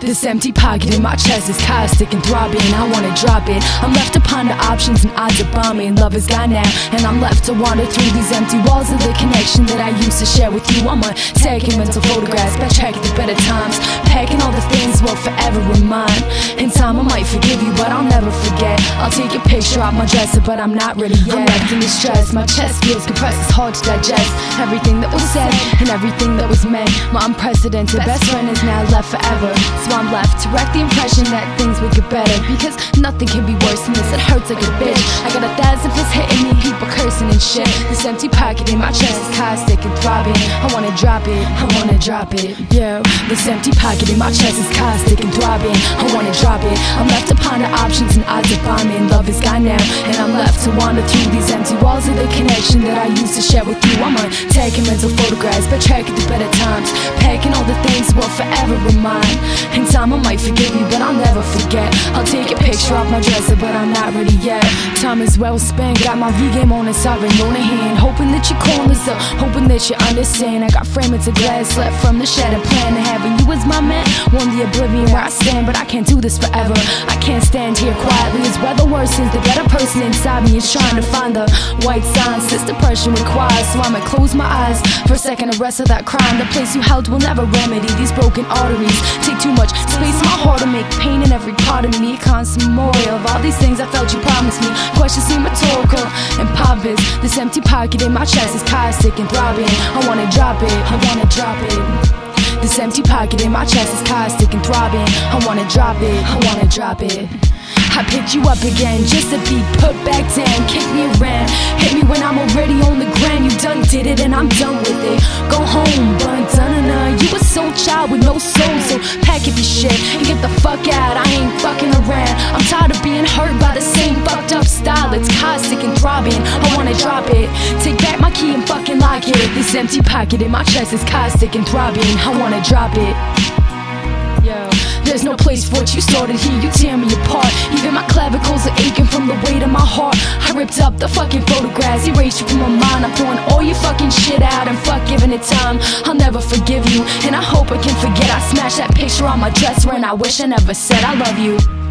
This empty pocket in my chest is caustic and throbbing. I wanna drop it. I'm left to ponder options and odds of bombing. Love is gone now, and I'm left to wander through these empty walls of the connection that I used to share with you. I'm going to taking mental photographs, backtracking the better times, packing all the things we'll forever remind. In time, I might forgive you, but I'll never forget. I'll take your picture off my dresser, but I'm not ready yet. I'm left in distress. My chest feels compressed. It's hard to digest everything that was said and everything that was meant. My unprecedented best friend is now left forever. So I'm left to wreck the impression that things would get better. Because nothing can be worse than this, it hurts like a bitch. I got a thousand empty pocket in my chest is caustic and throbbing. I wanna drop it, I wanna drop it. Yo, this empty pocket in my chest is caustic and throbbing. I wanna drop it. I'm left to ponder options and odds of bombing. Love is gone now, and I'm left to wander through these empty walls of the connection that I used to share with you. I'm on taking mental photographs, but tracking the better times, packing all the things we'll forever remind. In time, I might forgive you, but I'll never forget. I'll take a picture off my dresser, but I'm not ready yet. Time is well spent, got my V game on and sovereign on a hand. Hoping that your corners up, hoping that you understand. I got fragments of glass left from the shattered plan to having you as my man. Won the oblivion where I stand, but I can't do this forever. I can't stand here quietly as weather worsens. The better person inside me is trying to find the white signs this depression requires. So I'ma close my eyes for a second to rest of that crime. The place you held will never remedy these broken arteries. Take too much space my heart to make pain in every part of me. A constant memorial of all these things I felt you promised me. Questions seem pompous. This empty pocket in my chest is caustic and throbbing. I wanna drop it, I wanna drop it. This empty pocket in my chest is caustic and throbbing. I wanna drop it, I wanna drop it. I picked you up again just to be put back down. Kick me around, hit me when I'm already on the ground. You done did it and I'm done drop it. Take back my key and fucking lock it. This empty pocket in my chest is caustic and throbbing. I wanna drop it. There's no place for what you started here, you tear me apart. Even my clavicles are aching from the weight of my heart. I ripped up the fucking photographs, erased you from my mind. I'm throwing all your fucking shit out and fuck giving it time. I'll never forgive you, and I hope I can forget. I smashed that picture on my dresser, and I wish I never said I love you.